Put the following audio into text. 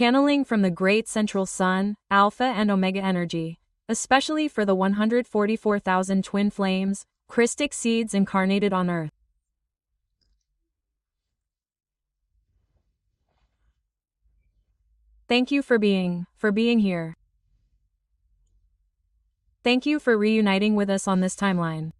channeling from the great central sun, Alpha and Omega energy, especially for the 144,000 twin flames, Christic seeds incarnated on Earth. Thank you for being, for being here. Thank you for reuniting with us on this timeline.